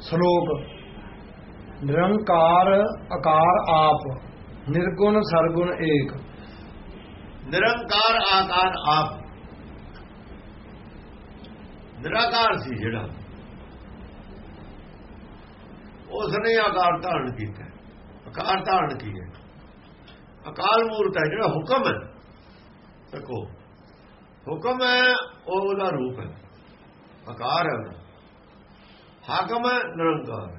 ਸ਼ਲੋਕ, ਨਿਰੰਕਾਰ ਆਕਾਰ ਆਪ, ਨਿਰਗੁਣ ਸਰਗੁਣ ਏਕ। ਨਿਰੰਕਾਰ ਆਕਾਰ ਆਪ। ਨਿਰਾਕਾਰ ਸੀ ਜਿਹੜਾ। ਉਸ ਨੇ ਆਕਾਰ ਧਾਰਨ ਕੀਤਾ। ਆਕਾਰ ਧਾਰਨ ਕੀਤਾ ਅਕਾਲ ਮੂਰਤ ਹੈ, ਜਿਹੜਾ ਹੁਕਮ ਹੈ। ਦੇਖੋ ਹੁਕਮ ਹੈ ਉਹਦਾ ਰੂਪ ਹੈ। ਆਕਾਰ ਹੈ ਉਹਦਾ। ਹਾਕਮ ਹੈ ਨਿਰੰਕਾਰ।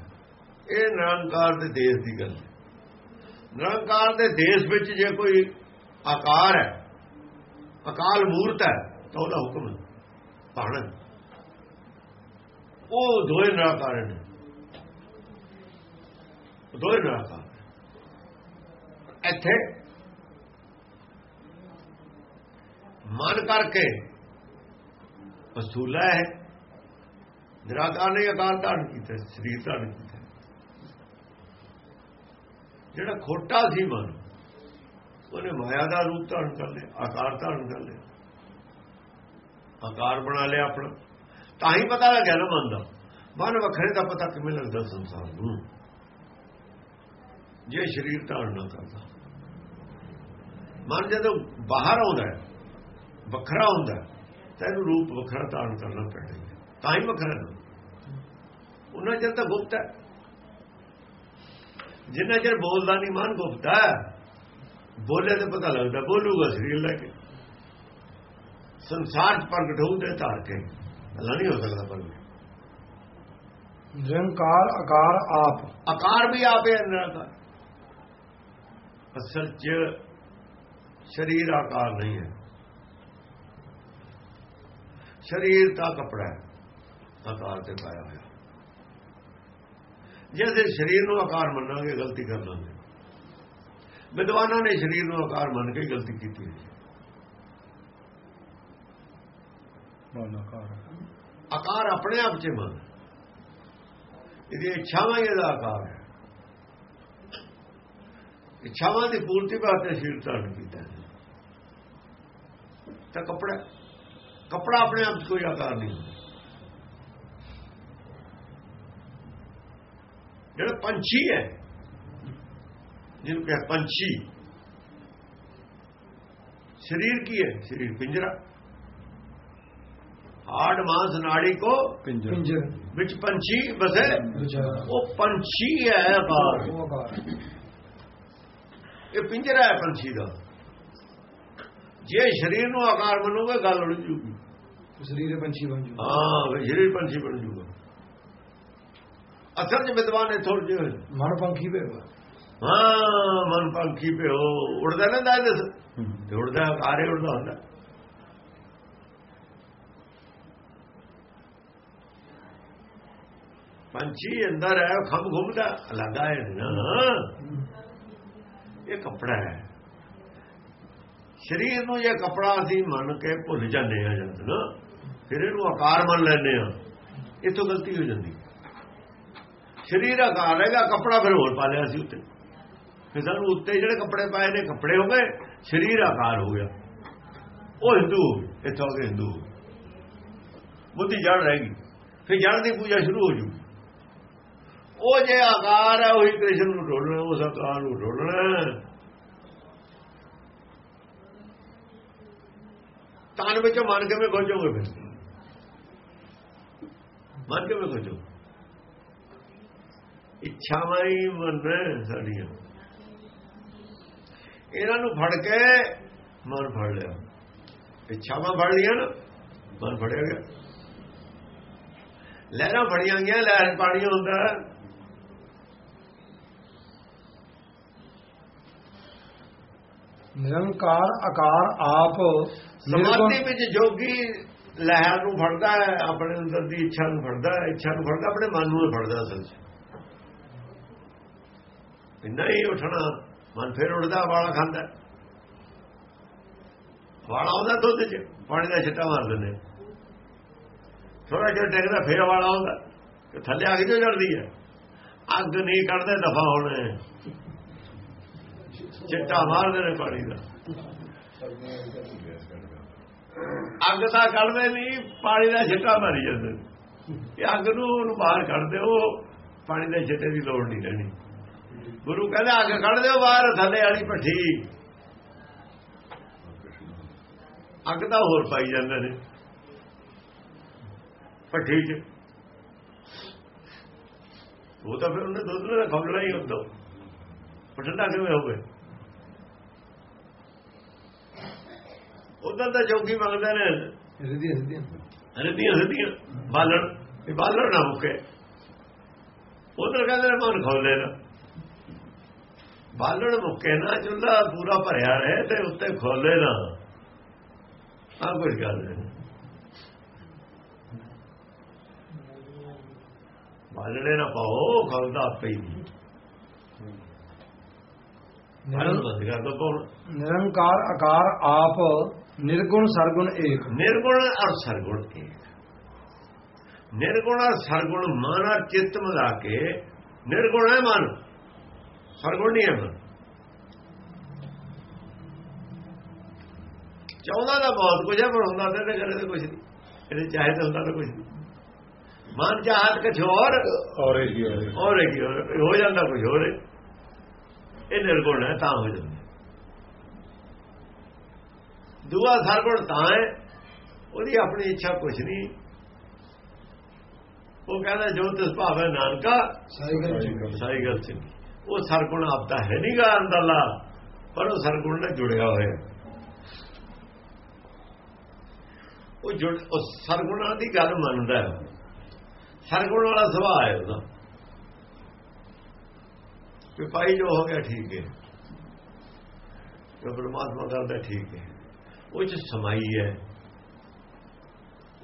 ਇਹ ਨਿਰੰਕਾਰ ਦੇ ਦੇਸ਼ ਦੀ ਗੱਲ ਹੈ। ਨਿਰੰਕਾਰ ਦੇ ਦੇਸ਼ ਵਿੱਚ ਜੇ ਕੋਈ ਆਕਾਰ ਹੈ, ਅਕਾਲ ਮੂਰਤ ਹੈ, ਤਾਂ ਉਹਦਾ ਹੁਕਮ ਹੈ ਪਾਣਾ ਉਹ ਦੋਏ ਨਿਰਾਕਾਰ ਨੇ। ਦੋਏ ਨਿਰਾਕਾਰ ਇੱਥੇ ਮਨ ਕਰਕੇ ਵਸੂਲਾ ਹੈ। ਨਿਰਾਕਾਰ ਨੇ ਆਕਾਰ ਧਾਰਨ ਕੀਤਾ, ਸਰੀਰ ਧਾਰਨ ਕੀਤਾ। ਜਿਹੜਾ ਖੋਟਾ ਸੀ ਮਨ, ਉਹਨੇ ਮਾਇਆ ਦਾ ਰੂਪ ਧਾਰਨ ਕਰ ਲਿਆ, ਆਕਾਰ ਧਾਰਨ ਕਰ ਲਿਆ। ਆਕਾਰ ਬਣਾ ਲਿਆ ਆਪਣਾ। ਤਾਂ ਹੀ ਪਤਾ ਲੱਗਿਆ ਨਾ ਮਨ ਦਾ। ਮਨ ਵੱਖਰੇ ਦਾ ਪਤਾ ਕਿਵੇਂ ਲੱਗਦਾ ਸੰਸਾਰ ਨੂੰ। ਜੇ ਸਰੀਰ ਧਾਰਨ ਨਾ ਕਰਦਾ। ਮਨ ਜਦੋਂ ਬਾਹਰ ਆਉਂਦਾ ਵੱਖਰਾ ਹੁੰਦਾ ਤਾਂ ਇਹਨੂੰ ਰੂਪ ਵੱਖਰਾ ਧਾਰਨ ਕਰਨਾ ਪੈਂਦਾ ਤਾਂ ਹੀ। ਵੱਖਰਾ ਉਹਨਾਂ ਚਿਰ ਤਾਂ ਗੁਪਤ ਹੈ। ਜਿੰਨਾ ਚਿਰ ਬੋਲਦਾ ਨਹੀਂ ਮਨ ਗੁਪਤ ਹੈ। ਬੋਲੇ ਤਾਂ ਪਤਾ ਲੱਗਦਾ ਬੋਲੂਗਾ ਸਰੀਰ ਲੈ ਕੇ। ਸੰਸਾਰ ਚ ਪ੍ਰਗਟ ਹੋਊ ਤੇ ਧਾਰ ਕੇ। ਅੱਲਾ ਨਹੀਂ ਹੋ ਸਕਦਾ ਪ੍ਰਗਟ। ਨਿਰੰਕਾਰ ਆਕਾਰ ਆਪ। ਆਕਾਰ ਵੀ ਆਪੇ ਨਿਰਾਕਾਰ। ਅਸਲ ਚ ਸਰੀਰ ਆਕਾਰ ਨਹੀਂ ਹੈ। ਸਰੀਰ ਦਾ ਕਪੜਾ ਹੈ। ਆਕਾਰ ਤੇ ਪਾਇਆ ਹੋਇਆ। ਜੇ ਅਸੀਂ ਸਰੀਰ ਨੂੰ ਆਕਾਰ ਮੰਨਾਂਗੇ ਗਲਤੀ ਕਰ ਲਾਂਗੇ। ਵਿਦਵਾਨਾਂ ਨੇ ਸਰੀਰ ਨੂੰ ਆਕਾਰ ਮੰਨ ਕੇ ਗਲਤੀ ਕੀਤੀ ਹੈ। ਆਕਾਰ। ਆਪਣੇ ਆਪ 'ਚ ਮੰਨ। ਇਹਦੀ ਇੱਛਾਵਾਂ ਹੀ ਇਹਦਾ ਆਕਾਰ ਹੈ। ਇੱਛਾਵਾਂ ਦੀ ਪੂਰਤੀ ਵਾਸਤੇ ਸਰੀਰ ਧਾਰਨ ਕੀਤਾ ਤਾਂ ਕਪੜਾ ਕਪੜਾ ਆਪਣੇ ਆਪ 'ਚ ਕੋਈ ਆਕਾਰ ਨਹੀਂ ਹੁੰਦਾ ਜਿਹੜਾ ਪੰਛੀ ਹੈ ਜਿਹਨੂੰ ਕਹੇ ਪੰਛੀ ਸਰੀਰ ਕੀ ਹੈ? ਸਰੀਰ ਪਿੰਜਰਾ। ਹਾਰਡ ਮਾਸ ਨਾੜੀ ਕੋ ਪਿੰਜਰ। ਵਿੱਚ ਪੰਛੀ ਬਸੇ ਉਹ ਪੰਛੀ ਹੈ ਆਕਾਰ। ਇਹ ਪਿੰਜਰਾ ਹੈ ਪੰਛੀ ਦਾ। ਜੇ ਸਰੀਰ ਨੂੰ ਆਕਾਰ ਮੰਨੋਗੇ ਗੱਲ ਉੜ ਜੂਗੀ। ਸਰੀਰ ਪੰਛੀ ਬਣ ਜੂ ਹਾਂ ਸਰੀਰ ਪੰਛੀ ਬਣ ਜੂਗਾ। ਅਸਲ ਚ ਵਿਦਵਾਨ ਇਹ ਥੋੜੇ ਜਿਹੇ ਹੋਏ। ਮਨ ਪੰਖੀ ਵੇ ਹਾਂ ਮਨ ਪੰਖੀ ਪਿਓ ਉੜਦਾ ਨਾ ਦਾ ਦੱਸ। ਤੇ ਉੜਦਾ ਆਰੇ ਉੜਦਾ ਹੁੰਦਾ। ਪੰਛੀ ਅੰਦਰ ਹੈ ਖੰਭ ਘੁੰਮਦਾ ਲੱਗਾ ਹੈ ਨਾ। ਇਹ ਕਪੜਾ ਹੈ। ਸਰੀਰ ਨੂੰ ਇਹ ਕਪੜਾ ਅਸੀਂ ਮੰਨ ਕੇ ਭੁੱਲ ਜਾਂਦੇ ਆ ਜਦ ਨਾ। ਫਿਰ ਇਹਨੂੰ ਆਕਾਰ ਮੰਨ ਲੈਂਦੇ ਆ ਇਹ ਤੋਂ ਗਲਤੀ ਹੋ ਜਾਂਦੀ। ਸਰੀਰ ਆਕਾਰ ਹੈਗਾ, ਕੱਪੜਾ ਫਿਰ ਹੋਰ ਪਾ ਲਿਆ ਸੀ ਉੱਤੇ। ਫਿਰ ਸਾਨੂੰ ਉੱਤੇ ਜਿਹੜੇ ਕੱਪੜੇ ਪਾਏ ਨੇ, ਕੱਪੜੇ ਹੋ ਗਏ, ਸਰੀਰ ਆਕਾਰ ਹੋ ਗਿਆ। ਉਹ ਹਿੰਦੂ ਇੱਥੋਂ ਆ ਕੇ ਹਿੰਦੂ ਬੁੱਧੀ ਜੜ ਰਹੇਗੀ ਫਿਰ ਜੜ ਦੀ ਪੂਜਾ ਸ਼ੁਰੂ ਹੋ ਜੂ। ਉਹ ਜੇ ਆਕਾਰ ਹੈ, ਉਹੀ ਕ੍ਰਿਸ਼ਨ ਨੂੰ ਢੋਲਣਾ ਉਸ ਆਕਾਰ ਨੂੰ ਢੋਲਣਾ ਤਨ ਵਿੱਚੋਂ ਮਨ ਕਿਵੇਂ ਖੋਜੋਗੇ ਫਿਰ? ਮਨ ਕਿਵੇਂ ਖੋਜੋਗੇ? ਇੱਛਾਵਾਂ ਹੀ ਮਨ ਸਾਡੀਆਂ। ਇਹਨਾਂ ਨੂੰ ਫੜ ਕੇ ਮਨ ਫੜ ਲਿਆ। ਇੱਛਾਵਾਂ ਫੜ ਲੀਆਂ ਨਾ ਮਨ ਫੜਿਆ ਗਿਆ। ਲਹਿਰਾਂ ਫੜੀਆਂ ਗਈਆਂ ਲਹਿਰ ਪਾਣੀ ਹੁੰਦਾ ਨਿਰੰਕਾਰ ਆਕਾਰ ਆਪ ਸਮਾਧੀ ਵਿੱਚ ਜੋਗੀ ਲਹਿਰ ਨੂੰ ਫੜਦਾ ਹੈ ਆਪਣੇ ਅੰਦਰ ਦੀ ਇੱਛਾ ਨੂੰ ਫੜਦਾ ਹੈ। ਇੱਛਾ ਨੂੰ ਫੜਦਾ ਆਪਣੇ ਮਨ ਨੂੰ ਫੜਦਾ ਅਸਲ 'ਚ ਇੰਨਾ ਹੀ ਉੱਠਣਾ, ਮਨ ਫਿਰ ਉੱਠਦਾ, ਵਾਲਾ ਖਾਂਦਾ। ਵਾਲਾ ਆਉਂਦਾ ਦੁੱਧ 'ਚ, ਪਾਣੀ ਦਾ ਛਿੱਟਾ ਮਾਰ ਦਿੰਦੇ। ਥੋੜਾ ਜਿਹਾ ਡਿੱਗਦਾ, ਫਿਰ ਵਾਲਾ ਆਉਂਦਾ। ਕਿ ਥੱਲੇ ਆ ਕੇ ਜੋ ਜੜਦੀ ਹੈ ਅੱਗ ਨਹੀਂ ਕੱਢਦੇ ਦਫਾ ਹੋਣਾ। ਚਿੱਟਾ ਮਾਰਦੇ ਨੇ ਪਾਣੀ ਦਾ। ਅੱਗ ਤਾਂ ਕੱਢਦੇ ਨਹੀਂ, ਪਾਣੀ ਦਾ ਛਿੱਟਾ ਮਾਰੀ ਜਾਂਦੇ ਇਹ ਅੱਗ ਨੂੰ ਬਾਹਰ ਕੱਢਦੇ ਉਹ ਪਾਣੀ ਦੇ ਛਿੱਟੇ ਦੀ ਲੋੜ ਨਹੀਂ ਰਹਿਣੀ। ਗੁਰੂ ਕਹਿੰਦਾ ਅੱਗ ਕੱਢ ਦਿਓ ਬਾਹਰ ਥੱਲੇ ਵਾਲੀ ਭੱਠੀ। ਅੱਗ ਤਾਂ ਹੋਰ ਪਾਈ ਜਾਂਦੇ ਨੇ। ਭੱਠੀ 'ਚ। ਉਹ ਤਾਂ ਫਿਰ ਉਹਨੇ ਦੁੱਧ ਨਾਲ ਖਮਲਣਾ ਹੀ ਹੁੰਦਾ। ਠੰਡਾ ਕਿਵੇਂ ਹੋਵੇ? ਉਦੋਂ ਤਾਂ ਜੋਗੀ ਮੰਗਦੇ ਨੇ। ਰਿਧੀਆਂ ਰਿਧੀਆਂ ਰਦੀਆਂ ਰਦੀਆਂ। ਬਾਲਣ ਇਹ ਬਾਲਣ ਨਾ ਮੁੱਕੇ। ਉਧਰ ਕਹਿੰਦੇ ਨੇ ਮਨ ਖੋਲੇ ਨਾ ਬਾਲਣ ਮੁੱਕੇ ਨਾ ਚੁੱਲ੍ਹਾ ਪੂਰਾ ਭਰਿਆ ਰਹੇ ਤੇ ਉੱਤੇ ਖੋਲੇ ਨਾ। ਆ ਕੁਝ ਗੱਲ ਨਹੀਂ। ਬਾਲਣੇ ਨਾ ਪਾਓ ਖਲਦਾ ਪਾਉਣ ਨਿਰੰਕਾਰ ਆਕਾਰ ਆਪ ਨਿਰਗੁਣ ਸਰਗੁਣ ਏਕ। ਨਿਰਗੁਣ ਔਰ ਸਰਗੁਣ ਇੱਕ ਨਿਰਗੁਣ ਔਰ ਸਰਗੁਣ ਮਨ ਔਰ ਚਿੱਤ ਮਿਲਾ ਕੇ ਨਿਰਗੁਣ ਹੈ ਮਨ। ਸਰਗੁਣ ਨਹੀਂ ਹੈ ਚਾਹੁੰਦਾ ਤਾਂ ਬਹੁਤ ਕੁਝ ਹੈ ਪਰ ਹੁੰਦਾ ਤਾਂ ਇਹਦੇ ਕਰੇ ਤਾਂ ਕੁਝ ਨਹੀਂ। ਇਹਦੇ ਚਾਹੇ ਤਾਂ ਹੁੰਦਾ ਤਾਂ ਕੁਝ ਨਹੀਂ। ਮਨ ਚਾਹਤ ਕੁਝ ਹੋਰ ਔਰ ਹੀ ਹੋਰ। ਹੈ ਹੋ ਜਾਂਦਾ ਕੁਝ ਹੋਰ। ਇਹ ਨਿਰਗੁਣ ਹੈ ਤਾਂ ਹੋ ਜਾਂਦਾ। ਦੂਆ ਸਰਗੁਣ ਤਾਂ ਹੈ ਉਹਦੀ ਆਪਣੀ ਇੱਛਾ ਕੁਝ ਨਹੀਂ। ਉਹ ਕਹਿੰਦਾ ਜੋ ਤਿਸ ਭਾਵੇਂ ਨਾਨਕਾ ਸਾਈਕਲ ਸਾਈ ਗੱਲ ਸੀ ਉਹ ਸਰਗੁਣ ਆਪਦਾ ਹੈ ਨਹੀਂ ਗਾ ਅੰਦਰਲਾ, ਪਰ ਉਹ ਸਰਗੁਣ ਨਾਲ ਜੁੜਿਆ ਹੋਇਆ। ਉਹ ਜੁੜ, ਉਹ ਸਰਗੁਣਾਂ ਦੀ ਗੱਲ ਮੰਨਦਾ ਹੈ। ਸਰਗੁਣ ਵਾਲਾ ਸੁਭਾਅ ਹੈ ਉਹਦਾ। ਕਿ ਭਾਈ ਜੋ ਹੋ ਗਿਆ ਠੀਕ ਹੈ। ਜੋ ਪਰਮਾਤਮਾ ਕਰਦਾ ਠੀਕ ਹੈ। ਉਹ ਚ ਸਮਾਈ ਹੈ।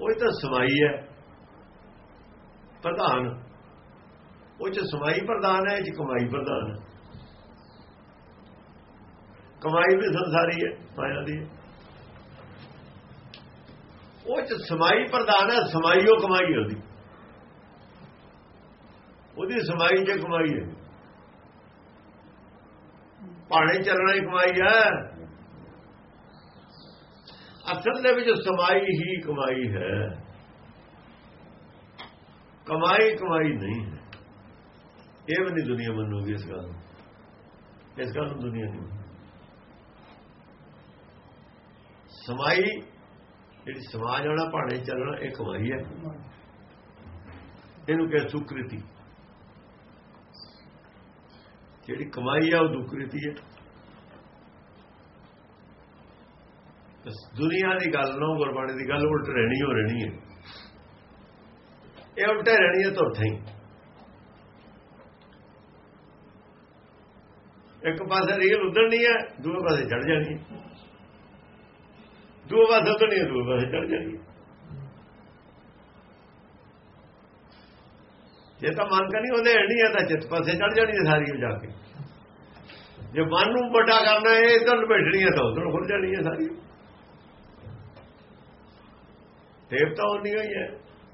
ਉਹ ਤਾਂ ਸਮਾਈ ਹੈ। ਪ੍ਰਧਾਨ ਉਹ ਚ ਸਮਾਈ ਪ੍ਰਧਾਨ ਹੈ, ਇਹ ਚ ਕਮਾਈ ਪ੍ਰਧਾਨ ਹੈ। ਕਮਾਈ ਵੀ ਸੰਸਾਰੀ ਹੈ, ਮਾਇਆ ਦੀ ਹੈ। ਉਹ ਚ ਸਮਾਈ ਪ੍ਰਧਾਨ ਹੈ, ਸਮਾਈ ਉਹ ਕਮਾਈ ਉਹਦੀ। ਉਹਦੀ ਸਮਾਈ ਜੇ ਕਮਾਈ ਹੈ। ਪਾਣੇ ਚੱਲਣਾ ਹੀ ਕਮਾਈ ਹੈ। ਅਸਲ ਦੇ ਵਿੱਚ ਸਮਾਈ ਹੀ ਕਮਾਈ ਹੈ। ਕਮਾਈ ਕਮਾਈ ਨਹੀਂ ਹੈ। ਇਹ ਵੀ ਨਹੀਂ ਦੁਨੀਆ ਮੰਨੂਗੀ ਇਸ ਗੱਲ ਨੂੰ। ਇਸ ਗੱਲ ਨੂੰ ਦੁਨੀਆ ਨਹੀਂ ਮੰਨੂਗੀ। ਸਮਾਈ, ਜਿਹੜੀ ਸਮਾਜ ਵਾਲਾ ਭਾਣੇ ਚੱਲਣਾ, ਇਹ ਕਮਾਈ ਹੈ। ਇਹਨੂੰ ਕਹੇ ਸੁਕ੍ਰਿਤੀ। ਜਿਹੜੀ ਕਮਾਈ ਆ, ਉਹ ਦੁਕ੍ਰਿਤੀ ਹੈ। ਬਸ ਦੁਨੀਆ ਦੀ ਗੱਲ ਨੂੰ, ਗੁਰਬਾਣੀ ਦੀ ਗੱਲ ਉਲਟ ਰਹਿਣੀ ਹੋ ਰਹਿਣੀ ਹੈ। ਇਹ ਉਲਟ ਰਹਿਣੀ ਹੈ ਤੁਰ ਹੀ। ਇੱਕ ਪਾਸੇ ਰੀਲ ਉਧਰਨੀ ਹੈ, ਦੂਏ ਪਾਸੇ ਚੜ ਜਾਣੀ ਹੈ। ਦੂਏ ਪਾਸੇ ਉਧਰਨੀ ਹੈ, ਦੂਏ ਪਾਸੇ ਚੜ ਜਾਣੀ ਜੇ ਤਾਂ ਮਨ ਕਾ ਨਹੀਂ ਉਹਦੇ ਐਣੀ ਹੈ ਤਾਂ ਚਿੱਤ ਪਾਸੇ ਚੜ ਜਾਣੀ ਹੈ ਸਾਰੀ ਜਾ ਕੇ। ਜੇ ਮਨ ਨੂੰ ਵੱਡਾ ਕਰਨਾ ਹੈ, ਇਧਰ ਲਪੇਟਣੀ ਹੈ ਤਾਂ ਉਧਰ ਖੁੱਲ ਜਾਣੀ ਹੈ ਸਾਰੀ। ਟੇਪ ਤਾਂ ਉਨੀ ਹੋਈ ਹੈ,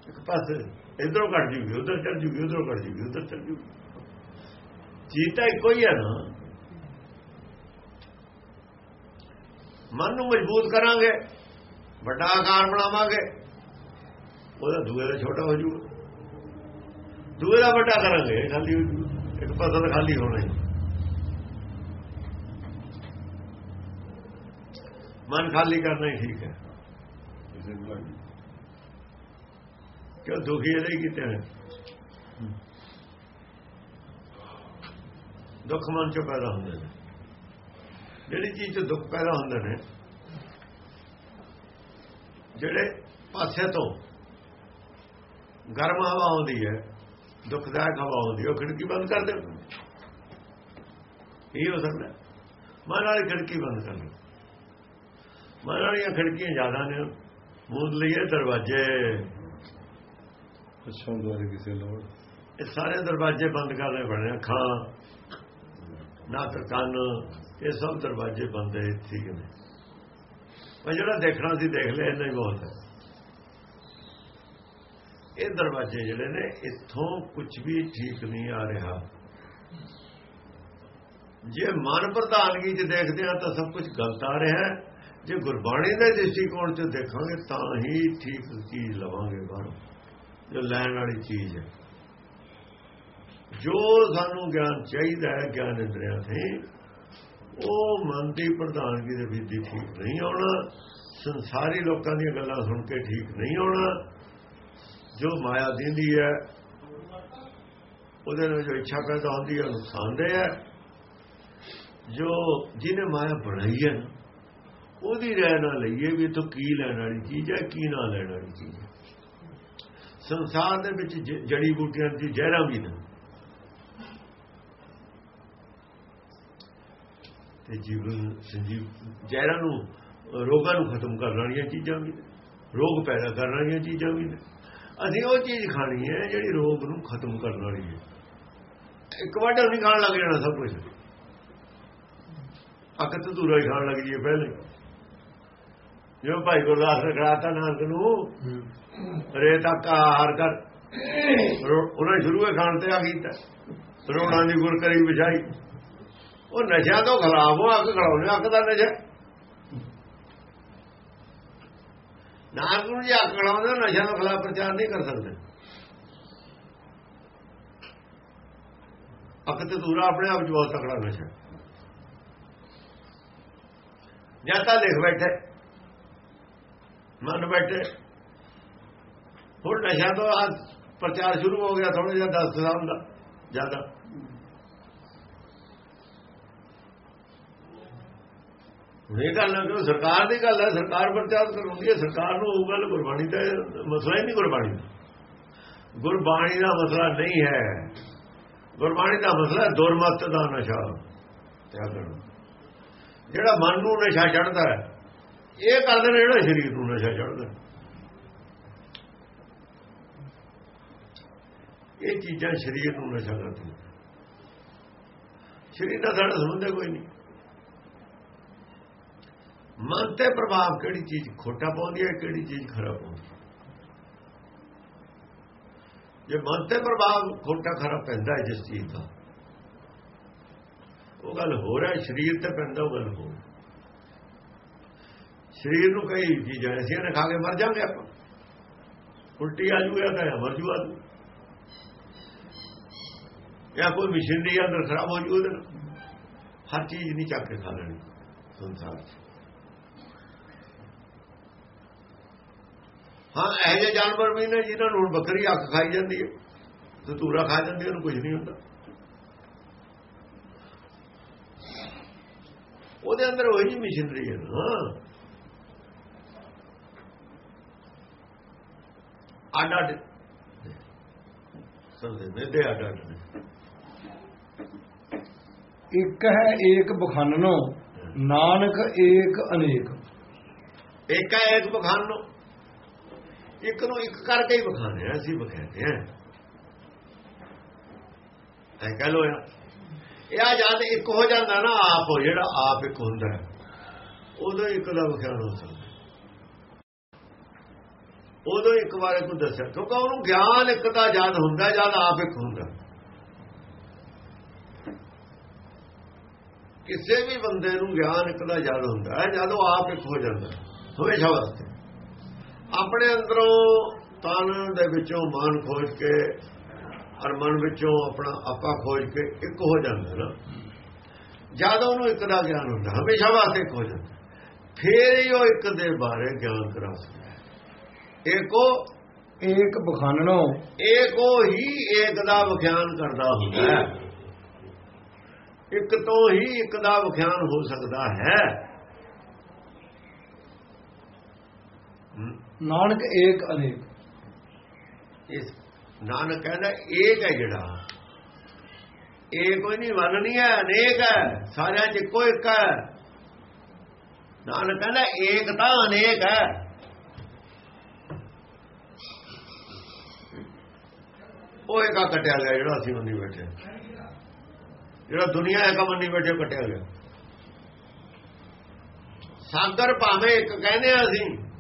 ਇੱਕ ਪਾਸੇ ਇਧਰੋਂ ਕੱਟ ਜੂਗੀ, ਉਧਰ ਚੜ ਜੂਗੀ, ਉਧਰੋਂ ਕੱਟ ਜੂਗੀ, ਉਧਰ ਚੜ ਜੂਗੀ। ਚੀਜ਼ ਤਾਂ ਇੱਕੋ ਹੀ ਹੈ ਨਾ। ਮਨ ਨੂੰ ਮਜ਼ਬੂਤ ਕਰਾਂਗੇ ਵੱਡਾ ਆਕਾਰ ਬਣਾਵਾਂਗੇ। ਉਹਦਾ ਦੂਏ ਦਾ ਛੋਟਾ ਹੋ ਜੂਗਾ। ਦੂਏ ਦਾ ਵੱਡਾ ਕਰਾਂਗੇ ਖਾਲੀ ਇੱਕ ਪਾਸਾ ਤਾਂ ਖਾਲੀ ਹੋਣਾ ਹੀ। ਮਨ ਖਾਲੀ ਕਰਨਾ ਹੀ ਠੀਕ ਹੈ। ਕਿਉਂ ਦੁਖੀ ਇਹਦੇ ਕੀਤੇ ਨੇ ਦੁੱਖ ਮਨ ਚੋਂ ਪੈਦਾ ਹੁੰਦੇ ਨੇ ਜਿਹੜੀ ਚੀਜ਼ ਚ ਦੁੱਖ ਪੈਦਾ ਹੁੰਦੇ ਨੇ ਜਿਹੜੇ ਪਾਸੇ ਤੋਂ ਗਰਮ ਹਵਾ ਆਉਂਦੀ ਹੈ ਦੁਖਦਾਇਕ ਹਵਾ ਆਉਂਦੀ ਹੈ ਖਿੜਕੀ ਬੰਦ ਕਰ ਦੇ ਇਹ ਹੋ ਸਕਦਾ। ਮਨ ਵਾਲੀ ਖਿੜਕੀ ਬੰਦ ਕਰ ਲਓ ਮਨ ਵਾਲੀਆਂ ਖਿੜਕੀਆਂ ਜ਼ਿਆਦਾ ਨੇ। ਮੂਦ ਲਈਏ ਦਰਵਾਜ਼ੇ। ਅੱਛਾ ਦੁਆਰੇ ਕਿਸੇ ਲੋੜ? ਇਹ ਸਾਰੇ ਦਰਵਾਜ਼ੇ ਬੰਦ ਕਰਨੇ ਪੈਣੇ ਅੱਖਾਂ ਨੱਕ ਕੰਨ। ਇਹ ਸਭ ਦਰਵਾਜ਼ੇ ਬੰਦ ਹੈ, ਠੀਕ ਨੇ? ਪਰ ਜਿਹੜਾ ਦੇਖਣਾ ਸੀ, ਦੇਖ ਲਿਆ, ਇੰਨਾ ਹੀ ਬਹੁਤ ਹੈ। ਇਹ ਦਰਵਾਜ਼ੇ ਜਿਹੜੇ ਨੇ, ਇੱਥੋਂ ਕੁਝ ਵੀ ਠੀਕ ਨਹੀਂ ਆ ਰਿਹਾ। ਜੇ ਮਨ ਪ੍ਰਧਾਨਗੀ 'ਚ ਦੇਖਦੇ ਆ, ਤਾਂ ਸਭ ਕੁਝ ਗਲਤ ਆ ਰਿਹਾ ਜੇ ਗੁਰਬਾਣੀ ਦੇ ਦ੍ਰਿਸ਼ਟੀਕੋਣ 'ਚ ਦੇਖਾਂਗੇ, ਤਾਂ ਹੀ ਠੀਕ ਚੀਜ਼ ਲਵਾਂਗੇ ਬਾਹਰ, ਜੋ ਲੈਣ ਵਾਲੀ ਚੀਜ਼ ਹੈ। ਜੋ ਸਾਨੂੰ ਗਿਆਨ ਚਾਹੀਦਾ ਹੈ, ਗਿਆਨ ਇੰਦਰੀਆਂ ਤੇ ਉਹ ਮਨ ਦੀ ਪ੍ਰਧਾਨਗੀ ਦੇ ਵਿੱਚ ਠੀਕ ਨਹੀਂ ਆਉਣਾ, ਸੰਸਾਰੀ ਲੋਕਾਂ ਦੀਆਂ ਗੱਲਾਂ ਸੁਣ ਕੇ ਠੀਕ ਨਹੀਂ ਆਉਣਾ, ਜੋ ਮਾਇਆ ਦਿੰਦੀ ਹੈ, ਉਹਦੇ ਨਾਲ ਜੋ ਇੱਛਾ ਪੈਦਾ ਹੁੰਦੀ ਹੈ ਨੁਕਸਾਨਦੇ ਹੈ। ਜੋ ਜਿਹਨੇ ਮਾਇਆ ਬਣਾਈ ਹੈ, ਉਹਦੀ ਰਹਿ ਨਾ ਲਈਏ ਵੀ ਤੋਂ ਕੀ ਲੈਣ ਵਾਲੀ ਚੀਜ਼ ਹੈ, ਕੀ ਨਾ ਲੈਣ ਵਾਲੀ ਚੀਜ਼ ਹੈ। ਸੰਸਾਰ ਦੇ ਵਿੱਚ ਜੜੀ ਬੂਟੀਆਂ ਦੀ ਜ਼ਹਿਰਾਂ ਵੀ ਨੇ। ਤੇ ਜੀਵਨ ਸੰਜੀਵ ਜ਼ਹਿਰਾਂ ਨੂੰ ਰੋਗਾਂ ਨੂੰ ਖਤਮ ਕਰਨ ਵਾਲੀਆਂ ਚੀਜ਼ਾਂ ਵੀ ਨੇ ਰੋਗ ਪੈਦਾ ਕਰਨ ਵਾਲੀਆਂ ਚੀਜ਼ਾਂ ਵੀ ਨੇ। ਅਸੀਂ ਉਹ ਚੀਜ਼ ਖਾਣੀ ਹੈ ਜਿਹੜੀ ਰੋਗ ਨੂੰ ਖਤਮ ਕਰਨ ਵਾਲੀ ਹੈ। ਇੱਕ ਵਾਰ ਨਹੀਂ ਖਾਣ ਲੱਗ ਜਾਣਾ ਸਭ ਕੁਝ ਅਕਤ ਧੂਰਾ ਹੀ ਖਾਣ ਲੱਗ ਜੀਏ ਪਹਿਲੇ। ਜੋ ਭਾਈ ਗੁਰਦਾਸ ਨੇ ਕਰਾਤਾ ਨਾਨਕ ਨੂੰ ਰੇਤ ਆਕਾਰ ਕਰ। ਉਹਨਾਂ ਸ਼ੁਰੂ ਹੀ ਖਾਣ ਤੇ ਆ ਕੀਤਾ। ਰੋਣਾ ਦੀ ਗੁਰ ਕਰੀ ਵਿਛਾਈ। ਉਹ ਨਸ਼ਾ ਤੋਂ ਖਰਾਬ ਹੋ ਅੱਗ ਖੜਾਉਣੇ ਅੱਗ ਦਾ ਨਸ਼ਾ। ਨਾਨਕ ਨੂੰ ਜੇ ਅੱਗ ਖੜਾਉਂਦੇ ਨਸ਼ਾ ਤੋਂ ਖਿਲਾਫ ਪ੍ਰਚਾਰ ਨਹੀਂ ਕਰ ਸਕਦੇ। ਅੱਗ ਤੇ ਦੂਰਾ ਆਪਣੇ ਆਪ ਚ ਬਹੁਤ ਤਕੜਾ ਨਸ਼ਾ। ਜਾਂ ਤਾਂ ਲਿਖ ਬੈਠੇ, ਮਨ ਬੈਠੇ। ਹੁਣ ਨਸ਼ਾ ਤੋਂ ਪ੍ਰਚਾਰ ਸ਼ੁਰੂ ਹੋ ਗਿਆ ਥੋੜਾ ਜਿਹਾ 10 ਸਾਲ ਦਾ, ਜ਼ਿਆਦਾ ਹੁਣ ਇਹ ਗੱਲ ਨਾ ਕਿ ਸਰਕਾਰ ਦੀ ਗੱਲ ਹੈ, ਸਰਕਾਰ ਪ੍ਰਚਾਰ ਕਰਉਂਦੀ ਹੈ, ਸਰਕਾਰ ਨੂੰ ਉਹ ਗੱਲ ਗੁਰਬਾਣੀ ਦਾ ਮਸਲਾ ਹੀ ਨਹੀਂ ਗੁਰਬਾਣੀ ਦਾ। ਗੁਰਬਾਣੀ ਦਾ ਮਸਲਾ ਨਹੀਂ ਹੈ। ਗੁਰਬਾਣੀ ਦਾ ਮਸਲਾ ਹੈ ਦੁਰਮਤ ਦਾ ਨਸ਼ਾ। ਤਿਆਗ ਕਰਨਾ ਜਿਹੜਾ ਮਨ ਨੂੰ ਨਸ਼ਾ ਚੜਦਾ ਹੈ, ਇਹ ਕਰਦੇ ਨੇ ਜਿਹੜਾ ਸਰੀਰ ਨੂੰ ਨਸ਼ਾ ਚੜਦਾ ਇਹ ਚੀਜ਼ਾਂ ਸਰੀਰ ਨੂੰ ਨਸ਼ਾ ਕਰਦੀਆਂ। ਸਰੀਰ ਨਾਲ ਸਾਡਾ ਸੰਬੰਧ ਹੈ ਕੋਈ ਨਹੀਂ। ਮਨ ਤੇ ਪ੍ਰਭਾਵ ਕਿਹੜੀ ਚੀਜ਼ ਖੋਟਾ ਪਾਉਂਦੀ ਹੈ, ਕਿਹੜੀ ਚੀਜ਼ ਖਰਾਬ ਪਾਉਂਦੀ ਹੈ? ਜੇ ਮਨ ਤੇ ਪ੍ਰਭਾਵ ਖੋਟਾ ਖਰਾਬ ਪੈਂਦਾ ਹੈ ਜਿਸ ਚੀਜ਼ ਦਾ, ਉਹ ਗੱਲ ਹੋ ਰਿਹਾ ਸਰੀਰ ਤੇ ਪੈਂਦਾ ਉਹ ਗੱਲ ਹੋ ਸਰੀਰ ਨੂੰ ਕਈ ਚੀਜ਼ਾਂ ਐਸੀਆਂ ਨੇ, ਖਾ ਕੇ ਮਰ ਜਾਵਾਂਗੇ ਆਪਾਂ। ਉਲਟੀ ਆ ਜੂਗਾ ਤਾਂ ਮਰ ਜੂਗਾ। ਜਾਂ ਕੋਈ ਮਸ਼ੀਨਰੀ ਅੰਦਰ ਖਰਾਬ ਹੋ ਜੂ ਹਰ ਚੀਜ਼ ਨਹੀਂ ਚੱਕ ਕੇ ਖਾ ਲੈਣੀ ਸੰਸਾਰ 'ਚ। ਹਾਂ ਇਹ ਜਿਹੇ ਜਾਨਵਰ ਵੀ ਨੇ ਜਿਨ੍ਹਾਂ ਨੂੰ ਬੱਕਰੀ ਅੱਖ ਖਾਈ ਜਾਂਦੀ ਹੈ ਤੇ ਤੂਰਾ ਖਾ ਜਾਂਦੀ ਉਹਨੂੰ ਕੁਝ ਨਹੀਂ ਹੁੰਦਾ। ਉਹਦੇ ਅੰਦਰ ਉਹੀ ਜਿਹੀ ਮਸ਼ੀਨਰੀ ਹੈ ਨਾ। ਅੱਡ ਅੱਡ ਨੇ ਦੇ ਅੱਡ ਅੱਡ ਇੱਕ ਹੈ ਏਕ ਬਖਾਨਨੋ ਨਾਨਕ ਏਕ ਅਨੇਕ। ਇੱਕ ਹੈ ਇੱਕ ਬਖਾਨ ਇੱਕ ਨੂੰ ਇੱਕ ਕਰਕੇ ਹੀ ਬਖਾਨੇ ਆ ਅਸੀਂ ਬਖਾਨੇ ਆ ਐ ਕਹ ਲੋ ਇਹ ਆ ਜਦ ਇੱਕ ਹੋ ਜਾਂਦਾ ਨਾ, ਆਪ ਜਿਹੜਾ ਆਪ ਇੱਕ ਹੁੰਦਾ ਉਦੋਂ ਇੱਕ ਦਾ ਬਖਾਨ ਹੋ। ਸਕਦਾ ਉਦੋਂ ਇੱਕ ਵਾਰ ਕੋ ਦੱਸਿਆ, ਕਿਉਂਕਿ ਉਹਨੂੰ ਗਿਆਨ ਇੱਕ ਦਾ ਜਦ ਹੁੰਦਾ, ਜਦ ਆਪ ਇੱਕ ਹੁੰਦਾ। ਕਿਸੇ ਵੀ ਬੰਦੇ ਨੂੰ ਗਿਆਨ ਇੱਕ ਦਾ ਜਦ ਹੁੰਦਾ ਹੈ, ਜਦ ਉਹ ਆਪ ਇੱਕ ਹੋ ਜਾਂਦਾ ਹਮੇਸ਼ਾ ਵਾਸਤੇ। ਆਪਣੇ ਅੰਦਰੋਂ ਤਨ ਦੇ ਵਿੱਚੋਂ ਮਨ ਖੋਜ ਕੇ ਔਰ ਮਨ ਵਿੱਚੋਂ ਆਪਣਾ ਆਪਾ ਖੋਜ ਕੇ ਇੱਕ ਹੋ ਜਾਂਦਾ ਨਾ। ਜਦ ਉਹਨੂੰ ਇੱਕ ਦਾ ਗਿਆਨ ਹੁੰਦਾ ਹਮੇਸ਼ਾ ਵਾਸਤੇ ਇੱਕ ਹੋ ਜਾਂਦਾ। ਫੇਰ ਹੀ ਉਹ ਇੱਕ ਦੇ ਬਾਰੇ ਗਿਆਨ ਕਰਾ ਸਕਦਾ ਏਕੋ ਏਕ ਬਖਾਨਨੋ ਏਕੋ ਹੀ ਏਕ ਦਾ ਵਿਖਿਆਨ ਕਰਦਾ ਹੁੰਦਾ ਹੈ। ਇੱਕ ਤੋਂ ਹੀ ਇੱਕ ਦਾ ਵਿਖਿਆਨ ਹੋ ਸਕਦਾ ਹੈ। ਨਾਨਕ ਏਕ ਅਨੇਕ। ਇਸ ਨਾਨਕ ਕਹਿੰਦਾ ਏਕ ਹੈ ਜਿਹੜਾ। ਇਹ ਕੋਈ ਨਹੀਂ ਵਨ ਨਹੀਂ ਹੈ, ਅਨੇਕ ਹੈ, ਸਾਰਿਆਂ ਚ ਇੱਕੋ ਇੱਕ ਹੈ। ਨਾਨਕ ਕਹਿੰਦਾ ਏਕ ਤਾਂ ਅਨੇਕ ਹੈ। ਉਹ ਏਕਾ ਕਟਿਆ ਗਿਆ ਜਿਹੜਾ ਅਸੀਂ ਮੰਨੀ ਬੈਠੇ। ਜਿਹੜਾ ਦੁਨੀਆ ਏਕਾ ਮੰਨੀ ਬੈਠੇ, ਉਹ ਕਟਿਆ ਗਿਆ ਸਾਗਰ ਭਾਵੇਂ ਇੱਕ ਕਹਿੰਦੇ ਆ ਅਸੀਂ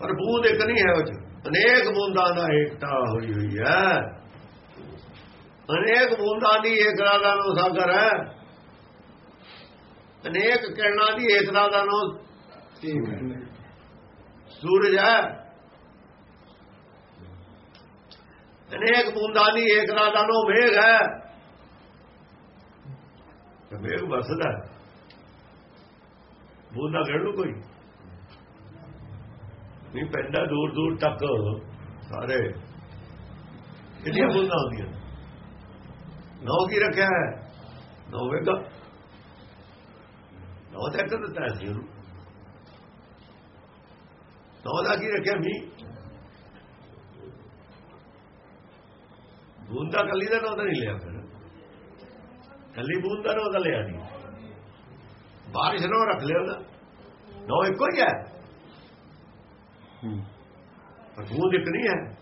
ਪਰ ਬੂੰਦ ਇੱਕ ਨਹੀਂ ਹੈ ਉਹ ਚ। ਅਨੇਕ ਬੂੰਦਾਂ ਦਾ ਏਕਤਾ ਹੋਈ ਹੋਈ ਹੈ। ਅਨੇਕ ਬੂੰਦਾਂ ਦੀ ਏਕਤਾ ਦਾ ਨਾਮ ਸਾਗਰ ਹੈ। ਅਨੇਕ ਕਿਰਨਾਂ ਦੀ ਏਕਤਾ ਦਾ ਨਾਮ ਸੂਰਜ ਹੈ। ਅਨੇਕ ਬੂੰਦਾਂ ਦੀ ਏਕਤਾ ਦਾ ਨੋ ਮੇਘ ਹੈ। ਮੇਘ ਵਸਦਾ ਬੂੰਦਾ ਬੂੰਦਾਂ ਲੂ ਕੋਈ? ਨਹੀਂ ਪੈਂਦਾ ਦੂਰ ਦੂਰ ਤੱਕ ਸਾਰੇ ਕਿੰਨੀਆਂ ਬੂੰਦਾਂ ਹੁੰਦੀਆਂ ਨੌ। ਕੀ ਰੱਖਿਆ ਹੈ? ਨੌ ਵੇਗਾ ਨੌ ਤਾਂ ਇੱਕ ਦਿੱਤਾ ਸੀ ਉਹਨੂੰ। ਨੌ ਦਾ ਕੀ ਰੱਖਿਆ ਵੀ ਬੂੰਦਾ ਕੱਲੀ ਦਾ ਨੌ ਤਾਂ ਨਹੀਂ ਲਿਆ ਫਿਰ। ਕੱਲੀ ਬੂੰਦ ਦਾ ਨੌ ਤਾਂ ਲਿਆ ਨਹੀਂ। ਬਾਰਿਸ਼ ਨੌ ਰੱਖ ਲਿਆ ਉਹਦਾ। ਨੌ ਇੱਕੋ ਹੈ ਹੂੰ। ਮੂੰਹ ਬੂੰਦ ਹੈ।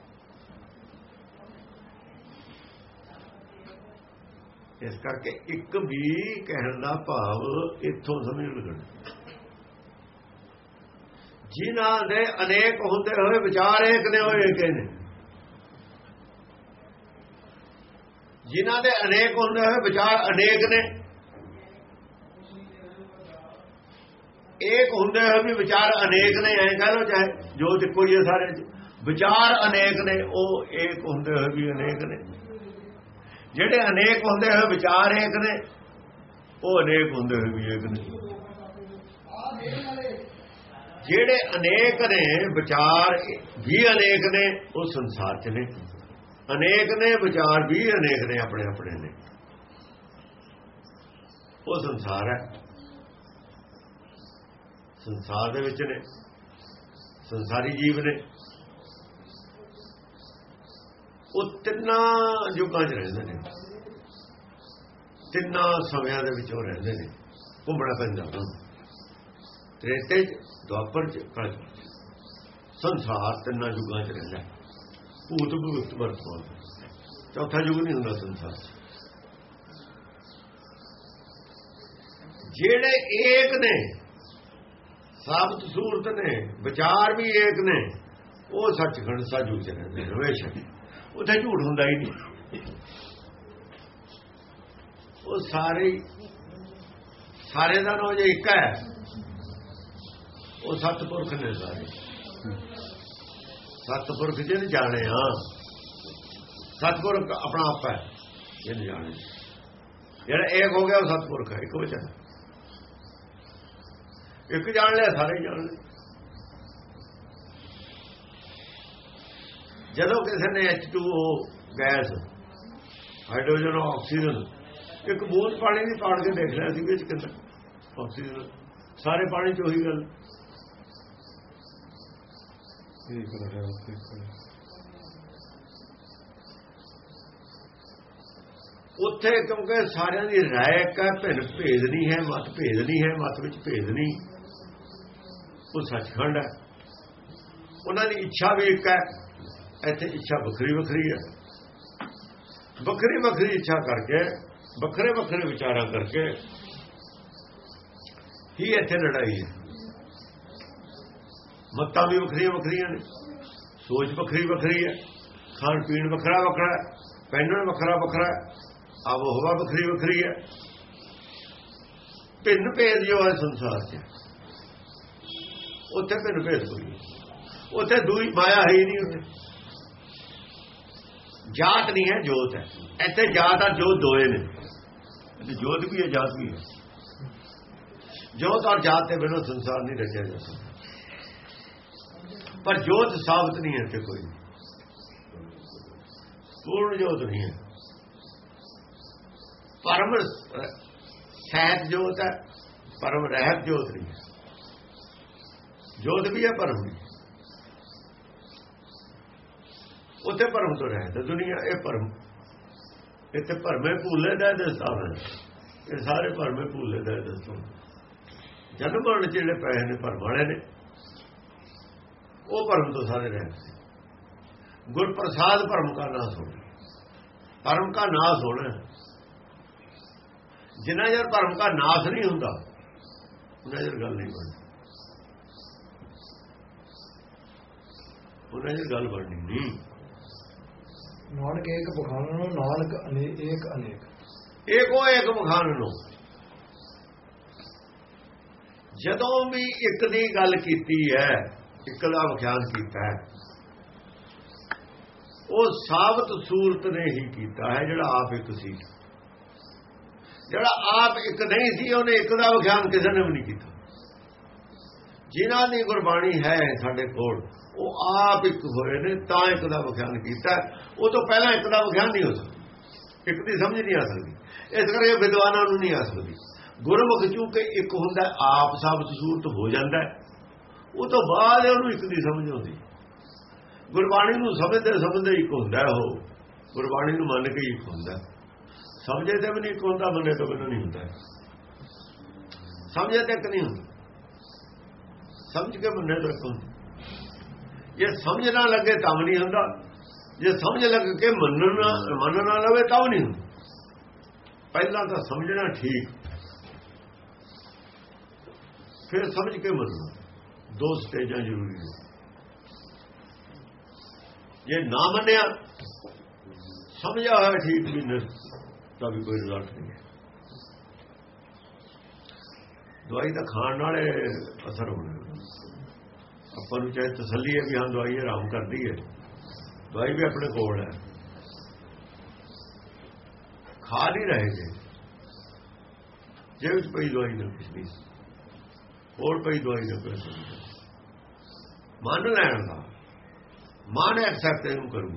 ਇਸ ਕਰਕੇ ਇੱਕ ਵੀ ਕਹਿਣ ਦਾ ਭਾਵ ਇੱਥੋਂ ਸਮਝ ਲੱਗਣਾ। ਜਿਨ੍ਹਾਂ ਦੇ ਅਨੇਕ ਹੁੰਦੇ ਹੋਏ ਵਿਚਾਰ ਏਕ ਨੇ ਹੋਏ ਏਕੇ ਨੇ ਜਿਨ੍ਹਾਂ ਦੇ ਅਨੇਕ ਹੁੰਦੇ ਹੋਏ ਵਿਚਾਰ ਅਨੇਕ ਨੇ। ਏਕ ਹੁੰਦੇ ਹੋਏ ਵੀ ਵਿਚਾਰ ਅਨੇਕ ਨੇ, ਐਂ ਕਹ ਲੋ ਚਾਹੇ ਜੋ ਤੇ ਕੋਈ ਹੈ ਸਾਰੇ ਚ। ਵਿਚਾਰ ਅਨੇਕ ਨੇ, ਉਹ ਏਕ ਹੁੰਦੇ ਹੋਏ ਵੀ ਅਨੇਕ ਨੇ। ਜਿਹੜੇ ਅਨੇਕ ਹੁੰਦੇ ਹੋਏ ਵਿਚਾਰ ਏਕ ਨੇ, ਉਹ ਅਨੇਕ ਹੁੰਦੇ ਹੋਏ ਵੀ ਏਕ ਨੇ। ਜਿਹੜੇ ਅਨੇਕ ਨੇ, ਵਿਚਾਰ ਵੀ ਅਨੇਕ ਨੇ, ਉਹ ਸੰਸਾਰ ਚ ਨੇ। ਅਨੇਕ ਨੇ, ਵਿਚਾਰ ਵੀ ਅਨੇਕ ਨੇ, ਆਪਣੇ ਆਪਣੇ ਨੇ। ਉਹ ਸੰਸਾਰ ਹੈ। ਸੰਸਾਰ ਦੇ ਵਿੱਚ ਨੇ। ਸੰਸਾਰੀ ਜੀਵ ਨੇ। ਉਹ ਤਿੰਨਾਂ ਯੁੱਗਾਂ 'ਚ ਰਹਿੰਦੇ ਨੇ। ਤਿੰਨਾਂ ਸਮਿਆਂ ਦੇ ਵਿੱਚ ਉਹ ਰਹਿੰਦੇ ਨੇ। ਘੁੰਮਣਾ ਪੈਂਦਾ ਉਹਨਾਂ ਨੂੰ ਤ੍ਰੇਤੇ ਦੁਆਪਰ 'ਚ ਸੰਸਾਰ ਤਿੰਨਾਂ ਯੁੱਗਾਂ 'ਚ ਰਹਿੰਦਾ। ਭੂਤ ਭੂਤ ਵਰਤਮਾਨ। ਚੌਥਾ ਯੁੱਗ ਨਹੀਂ ਹੁੰਦਾ ਸੰਸਾਰ ਜਿਹੜੇ ਏਕ ਨੇ, ਸਾਬਤ ਸੂਰਤ ਨੇ, ਵਿਚਾਰ ਵੀ ਏਕ ਨੇ, ਉਹ ਸੱਚਖੰਡ ਸਾਜੂ ਚ ਰਹਿੰਦੇ ਨੇ, ਹਮੇਸ਼ਾ। ਉੱਥੇ ਝੂਠ ਹੁੰਦਾ ਹੀ ਨਹੀਂ। ਉਹ ਸਾਰੇ ਹੀ- ਸਾਰੇ ਦਾ ਨਾਮ ਜੇ ਇੱਕ ਹੈ। ਉਹ ਸਤਪੁਰਖ ਨੇ ਸਾਰੇ। ਸਤਪੁਰਖ ਜਿਹਨੇ ਆ, ਸਤਪੁਰਖ ਆਪਣਾ ਆਪ ਹੈ, ਜਿਹਨੇ ਜਾਣੇ। ਜਿਹੜਾ ਇੱਕ ਹੋ ਗਿਆ ਉਹ ਸਤਪੁਰਖ ਹੈ, ਇੱਕ ਵਚਨ ਇੱਕ ਜਾਣ ਲਿਆ, ਸਾਰੇ ਹੀ ਜਾਣ ਲਿਆ। ਜਦੋਂ ਕਿਸੇ ਨੇ H2O ਗੈਸ, ਹਾਈਡਰੋਜਨ, ਆਕਸੀਜਨ, ਇੱਕ ਬੂੰਦ ਪਾਣੀ ਦੀ ਪਾੜ ਕੇ ਦੇਖ ਲਿਆ ਸੀ ਵਿੱਚ ਕਿੰਨਾ ਆਕਸੀਜਨ, ਸਾਰੇ ਪਾਣੀ ਚ ਉਹੀ ਗੱਲ। ਉੱਥੇ ਕਿਉਂਕਿ ਸਾਰਿਆਂ ਦੀ ਰਾਇ ਇੱਕ ਹੈ, ਭਿੰਨ ਭੇਦ ਨਹੀਂ ਹੈ, ਮਤ ਭੇਦ ਨਹੀਂ ਹੈ, ਮਤ ਵਿੱਚ ਭੇਦ ਨਹੀਂ। ਉਹ ਸੱਚਖੰਡ ਹੈ। ਉਹਨਾਂ ਦੀ ਇੱਛਾ ਵੀ ਇੱਕ ਹੈ। ਇੱਥੇ ਇੱਛਾ ਵੱਖਰੀ ਵੱਖਰੀ ਹੈ। ਵੱਖਰੀ ਵੱਖਰੀ ਇੱਛਾ ਕਰਕੇ ਵੱਖਰੇ ਵੱਖਰੇ ਵਿਚਾਰਾਂ ਕਰਕੇ ਹੀ ਇੱਥੇ ਲੜਾਈ ਹੈ। ਮੱਤਾਂ ਵੀ ਵੱਖਰੀਆਂ ਵੱਖਰੀਆਂ ਨੇ। ਸੋਚ ਵੱਖਰੀ ਵੱਖਰੀ ਹੈ। ਖਾਣ ਪੀਣ ਵੱਖਰਾ ਵੱਖਰਾ ਪਹਿਨਣ ਵੱਖਰਾ ਵੱਖਰਾ ਹੈ, ਆਵੋ ਹਵਾ ਵੱਖਰੀ ਵੱਖਰੀ ਹੈ। ਭਿੰਨ ਭੇਦ ਜੋ ਹੈ ਸੰਸਾਰ 'ਚ। ਉੱਥੇ ਭਿੰਨ ਭੇਦ ਕੋਈ ਨਹੀਂ। ਉੱਥੇ ਦੂਈ ਮਾਇਆ ਹੈ ਹੀ ਨਹੀਂ ਉੱਥੇ। ਜਾਤ ਨਹੀਂ ਹੈ, ਜੋਤ ਹੈ। ਇੱਥੇ ਜਾਤ ਆ ਜੋਤ ਦੋਏ ਨੇ। ਇੱਥੇ ਜੋਤ ਵੀ ਹੈ, ਜਾਤ ਵੀ ਹੈ। ਜੋਤ ਔਰ ਜਾਤ ਦੇ ਬਿਨਾਂ ਸੰਸਾਰ ਨਹੀਂ ਰਚਿਆ ਜਾ ਸਕਦਾ। ਪਰ ਜੋਤ ਸਾਬਤ ਨਹੀਂ ਹੈ ਇੱਥੇ ਕੋਈ। ਪੂਰਨ ਜੋਤ ਨਹੀਂ ਹੈ। ਪਰਮ ਸਹਿਤ ਜੋਤ ਹੈ, ਪਰਮ ਰਹਿਤ ਜੋਤ ਨਹੀਂ ਹੈ। ਜੋਤ ਵੀ ਹੈ, ਪਰਮ ਵੀ ਉੱਥੇ ਭਰਮ ਤੋਂ ਰਹਿਤ ਹੈ ਦੁਨੀਆ ਇਹ ਭਰਮ। ਇੱਥੇ ਭਰਮੇ ਭੂਲੇ ਦਾ ਦਸਤਾਰ ਇਹ ਸਾਰੇ ਭਰਮੇ ਭੂਲੇ ਦਾ ਦੱਸੋ ਜਨਮ ਮਰਨ 'ਚ ਜਿਹੜੇ ਪਏ ਨੇ, ਭਰਮ ਵਾਲੇ ਨੇ, ਉਹ ਭਰਮ ਤੋਂ ਸਾਰੇ ਰਹਿਤ ਗੁਰ ਪ੍ਰਸਾਦ ਭਰਮ ਦਾ ਨਾਸ ਹੋਣਾ ਭਰਮ ਦਾ ਨਾਸ ਹੋਣਾ ਜਿੰਨਾ ਜਰ ਭਰਮ ਦਾ ਨਾਸ ਨਹੀਂ ਹੁੰਦਾ, ਉਹਨਾਂ ਜਰ ਗੱਲ ਨਹੀਂ ਬਣਦੀ। ਉਹਨਾਂ ਜਰ ਗੱਲ ਬਣਨੀ ਨਹੀਂ। ਨਾਨਕ ਏਕ ਬਖਾਨੋ ਨਾਨਕ ਅਨੇਕ ਅਨੇਕ। ਏਕੋ ਏਕ ਮਖਾਨ ਨੂੰ। ਜਦੋਂ ਵੀ ਇੱਕ ਦੀ ਗੱਲ ਕੀਤੀ ਹੈ, ਇੱਕ ਦਾ ਵਿਖਿਆਨ ਕੀਤਾ ਹੈ, ਉਹ ਸਾਬਤ ਸੂਰਤ ਨੇ ਹੀ ਕੀਤਾ ਹੈ, ਜਿਹੜਾ ਆਪ ਇੱਕ ਸੀ। ਜਿਹੜਾ ਆਪ ਇੱਕ ਨਹੀਂ ਸੀ, ਉਹਨੇ ਇੱਕ ਦਾ ਵਿਖਿਆਨ ਕਿਸੇ ਨੇ ਵੀ ਨਹੀਂ ਕੀਤਾ। ਜਿਨ੍ਹਾਂ ਦੀ ਗੁਰਬਾਣੀ ਹੈ ਸਾਡੇ ਕੋਲ, ਉਹ ਆਪ ਇੱਕ ਹੋਏ ਨੇ, ਤਾਂ ਇੱਕ ਦਾ ਵਿਖਿਆਨ ਕੀਤਾ ਉਹ ਤੋਂ ਪਹਿਲਾਂ ਇੱਕ ਦਾ ਵਿਖਿਆਨ ਨਹੀਂ ਹੋ ਸਕਦਾ। ਇੱਕ ਦੀ ਸਮਝ ਨਹੀਂ ਆ ਸਕਦੀ। ਇਸ ਕਰਕੇ ਵਿਦਵਾਨਾਂ ਨੂੰ ਨਹੀਂ ਆ ਸਕਦੀ। ਗੁਰਮੁਖ ਚੂੰਕਿ ਇੱਕ ਹੁੰਦਾ, ਆਪ ਸਾਬਤ ਸੂਰਤ ਹੋ ਜਾਂਦਾ ਉਹ ਤੋਂ ਬਾਅਦ ਉਹਨੂੰ ਇੱਕ ਦੀ ਸਮਝ ਆਉਂਦੀ। ਗੁਰਬਾਣੀ ਨੂੰ ਸਮਝਦੇ ਸਮਝਦੇ ਇੱਕ ਹੁੰਦਾ ਉਹ। ਗੁਰਬਾਣੀ ਨੂੰ ਮੰਨ ਕੇ ਇੱਕ ਹੁੰਦਾ ਸਮਝੇ ਤੇ ਵੀ ਨਹੀਂ ਇੱਕ ਹੁੰਦਾ, ਮੰਨੇ ਤੋਂ ਬਿਨਾਂ ਨਹੀਂ ਹੁੰਦਾ ਸਮਝੇ ਤੇ ਇੱਕ ਨਹੀਂ ਹੁੰਦਾ। ਸਮਝ ਕੇ ਮੰਨੇ ਤੋਂ ਇੱਕ ਹੁੰਦਾ ਜੇ ਸਮਝ ਨਾ ਲੱਗੇ ਤਾਂ ਨਹੀਂ ਹੁੰਦਾ। ਜੇ ਸਮਝ ਲੱਗ ਕੇ ਮੰਨਣਾ ਮੰਨਣਾ ਲਵੇ ਤਾਂ ਉਹ ਨਹੀਂ ਪਹਿਲਾਂ ਤਾਂ ਸਮਝਣਾ ਠੀਕ। ਫਿਰ ਸਮਝ ਕੇ ਮੰਨਣਾ। ਦੋ ਸਟੇਜਾਂ ਜ਼ਰੂਰੀ ਨੇ। ਜੇ ਨਾ ਮੰਨਿਆ, ਸਮਝਿਆ ਹੋਇਆ ਠੀਕ ਵੀ ਨਹੀਂ ਤਾਂ ਵੀ ਕੋਈ ਰਿਜ਼ਲਟ ਨਹੀਂ ਹੈ। ਦਵਾਈ ਤਾਂ ਖਾਣ ਨਾਲੇ ਅਸਰ ਹੋਣਾ। ਆਪਾਂ ਨੂੰ ਚਾਹੇ ਤਸੱਲੀ ਹੈ ਵੀ ਹਾਂ, ਦਵਾਈ ਆਰਾਮ ਕਰਦੀ ਹੈ। ਦਵਾਈ ਵੀ ਆਪਣੇ ਕੋਲ ਹੈ। ਖਾ ਨਹੀਂ ਰਹੇ ਜੇ। ਜੇ ਵਿੱਚ ਪਈ ਦਵਾਈ ਨਾ ਕੁਛ ਨਹੀਂ ਹੋਰ ਪਈ ਦਵਾਈ ਨਾ ਕੁਛ ਮੰਨ ਲੈਣ ਦਾ। ਮਨ ਐਕਸੈਪਟ ਇਹਨੂੰ ਕਰੂ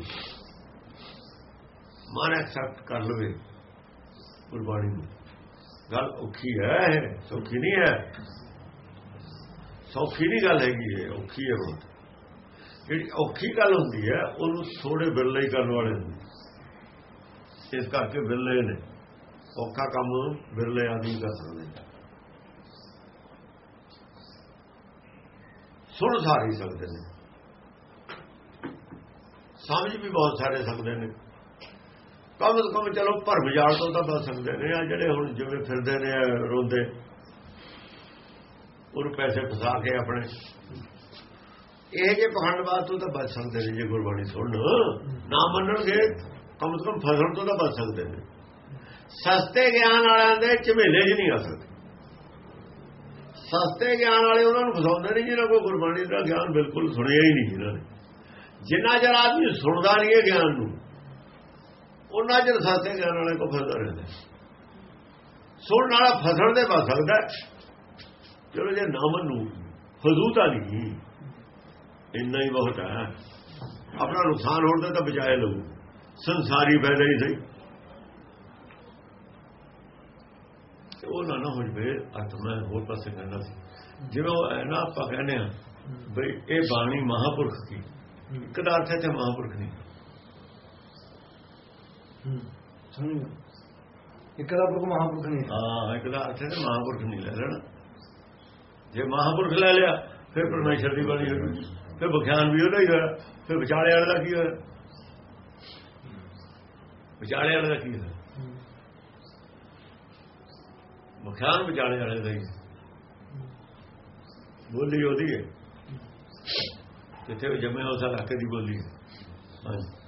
ਮਨ ਐਕਸੈਪਟ ਕਰ ਲਵੇ। ਗੁਰਬਾਣੀ ਨੂੰ। ਗੱਲ ਔਖੀ ਹੈ, ਸੌਖੀ ਨਹੀਂ ਹੈ। ਸੌਖੀ ਨਹੀਂ ਗੱਲ ਹੈਗੀ, ਇਹ ਔਖੀ ਹੈ ਬਹੁਤ। ਜਿਹੜੀ ਔਖੀ ਗੱਲ ਹੁੰਦੀ ਹੈ, ਉਹਨੂੰ ਥੋੜੇ ਬਿਰਲੇ ਹੀ ਕਰਨ ਵਾਲੇ ਹੁੰਦੇ ਇਸ ਕਰਕੇ ਬਿਰਲੇ ਨੇ। ਔਖਾ ਕੰਮ ਬਿਰਲੇ ਆਦਮੀ ਕਰ ਸਕਦੇ। ਸੁਣ ਸਾਰੀ ਸਕਦੇ ਨੇ। ਸਮਝ ਵੀ ਬਹੁਤ ਸਾਰੇ ਸਕਦੇ ਨੇ। ਕਮ ਤੋਂ ਕਮ ਚਲੋ ਭਰਮ ਜਾਲ ਤੋਂ ਤਾਂ ਬਚ ਸਕਦੇ ਨੇ ਆ ਜਿਹੜੇ ਹੁਣ ਜਿਵੇਂ ਫਿਰਦੇ ਨੇ, ਰੋਂਦੇ, ਉਹਨੂੰ ਪੈਸੇ ਫਸਾ ਕੇ ਆਪਣੇ ਇਹ ਜੇ ਪਖੰਡਵਾਦ ਤੋਂ ਤਾਂ ਬਚ ਸਕਦੇ ਨੇ ਜੇ ਗੁਰਬਾਣੀ ਸੁਣ ਨਾ ਮੰਨਣਗੇ, ਕਮ ਤੋਂ ਕਮ ਫਸਣ ਤੋਂ ਤਾਂ ਬਚ ਸਕਦੇ ਨੇ। ਸਸਤੇ ਗਿਆਨ ਵਾਲਿਆਂ ਦੇ ਝਮੇਲੇ 'ਚ ਨਹੀਂ ਆ ਸਕਦੇ। ਸਸਤੇ ਗਿਆਨ ਵਾਲੇ ਉਹਨਾਂ ਨੂੰ ਫਸਾਉਂਦੇ ਨਹੀਂ ਜਿਹਨਾਂ ਕੋਲ ਗੁਰਬਾਣੀ ਦਾ ਗਿਆਨ ਬਿਲਕੁਲ ਸੁਣਿਆ ਹੀ ਨਹੀਂ ਇਹਨਾਂ ਨੇ। ਜਿੰਨਾ ਚਿਰ ਆਦਮੀ ਸੁਣਦਾ ਨਹੀਂ ਹੈ ਗਿਆਨ ਨੂੰ, ਉਹਨਾਂ ਚਿਰ ਸਸਤੇ ਗਿਆਨ ਵਾਲੇ ਕੋ ਫਸਦਾ ਰਹਿੰਦਾ ਸੁਣਨ ਵਾਲਾ ਫਸਣ ਦੇ ਬਚ ਸਕਦਾ ਚਲੋ ਜੇ ਨਾ ਮੰਨੂ ਫਜ਼ੂ ਤਾਂ ਨਹੀਂ। ਇੰਨਾ ਹੀ ਬਹੁਤ ਹੈ ਆਪਣਾ ਨੁਕਸਾਨ ਹੋਣ ਦਾ ਤਾਂ ਬਚਾਏ ਲਊ ਸੰਸਾਰੀ ਫਾਇਦਾ ਹੀ ਸਹੀ। ਉਹ ਨਾ ਨਾ ਹੋ ਜਵੇ ਅੱਜ ਮੈਂ ਹੋਰ ਪਾਸੇ ਕਹਿੰਦਾ ਸੀ। ਜਿਵੇਂ ਉਹ ਹੈ ਨਾ ਆਪਾਂ ਕਹਿੰਦੇ ਆ ਬਈ ਇਹ ਬਾਣੀ ਮਹਾਪੁਰਖ ਦੀ ਇੱਕ ਦਾ ਅਰਥ ਹੈ ਤੇ ਮਹਾਪੁਰਖ ਨਹੀਂ। ਸਮਝ ਇੱਕ ਦਾ ਪੁਰਖ ਮਹਾਪੁਰਖ ਨਹੀਂ ਹਾਂ। ਇੱਕ ਦਾ ਅਰਥ ਹੈ ਤੇ ਮਹਾਪੁਰਖ ਨਹੀਂ ਲੈ ਲੈਣਾ। ਜੇ ਮਹਾਪੁਰਖ ਲੈ ਲਿਆ ਫਿਰ ਪਰਮੇਸ਼ਰ ਦੀ ਬਾਣੀ ਹੋ ਗਈ ਫਿਰ ਵਿਖਿਆਨ ਵੀ ਉਹਦਾ ਹੀ ਹੋਇਆ। ਫਿਰ ਵਿਚਾਲੇ ਵਾਲੇ ਦਾ ਕੀ ਹੋਇਆ? ਵਿਚਾਲੇ ਵਾਲੇ ਦਾ ਕੀ ਹੋਇਆ? ਵਿਖਿਆਨ ਵਿਚਾਲੇ ਵਾਲੇ ਦਾ ਹੀ। ਬੋਲੀ ਉਹਦੀ ਹੈ। ਜਿੱਥੇ ਉਹ ਜੰਮਿਆ ਉਸ ਇਲਾਕੇ ਦੀ ਬੋਲੀ ਹੈ। ਹਾਂਜੀ।